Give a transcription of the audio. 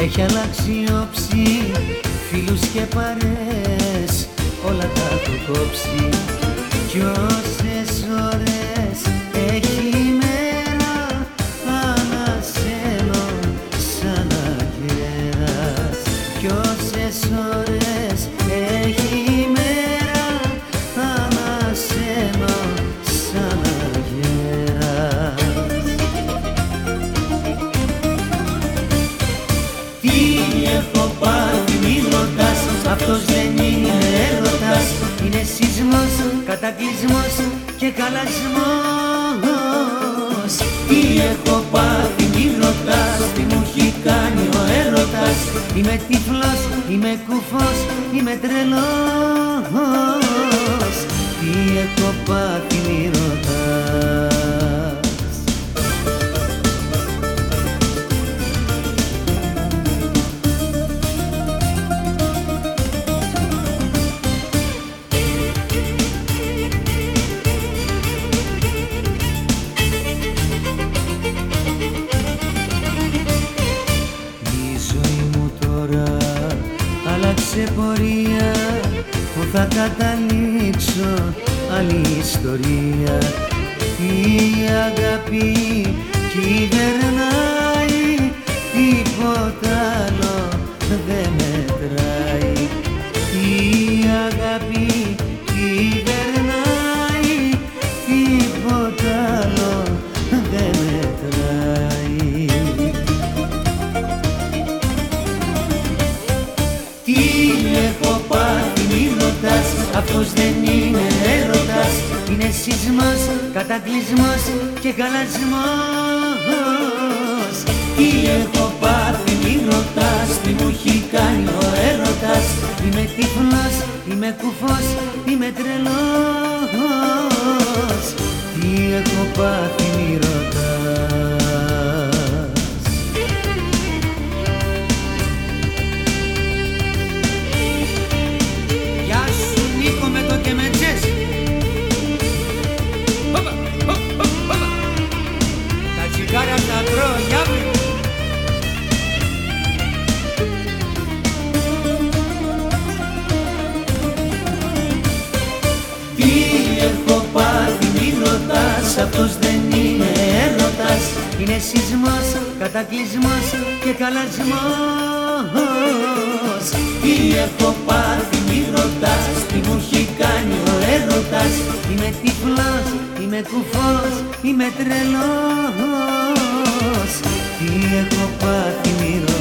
έχει αλλάξει όψη Φίλους και παρές όλα τα έχω κόψει. Ρωτάς Αυτός δεν είναι έρωτας. Είναι σεισμός, κατακλυσμός και καλασμός. Τι έχω πάθει μη ρωτάς. Τι μου έχει κάνει ο έρωτας. Είμαι τύφλος, είμαι κουφός, είμαι τρελός. Τι έχω πάθει μη ρωτάς άλλαξε πορεία Που θα καταλήξω άλλη ιστορία. Η αγάπη κυβερνάει έχω πάθει μη ρωτάς. Αυτός δεν είναι έρωτας. Είναι σεισμός, κατακλυσμός και καλασμός Τι έχω πάθει μη ρωτάς. Τι μου έχει κάνει ο έρωτας. Είμαι τύφλος, είμαι κουφός, είμαι τρελός. Τι έχω πάθει μη ρωτάς Αυτός δεν είναι έρωτας. Είναι σεισμός, κατακλυσμός και καλασμός. Τι έχω πάθει μη ρωτάς Τι μου έχει κάνει ο έρωτας. Είμαι τυφλός, είμαι κουφός, είμαι τρελός. Τι έχω πάθει μη ρωτάς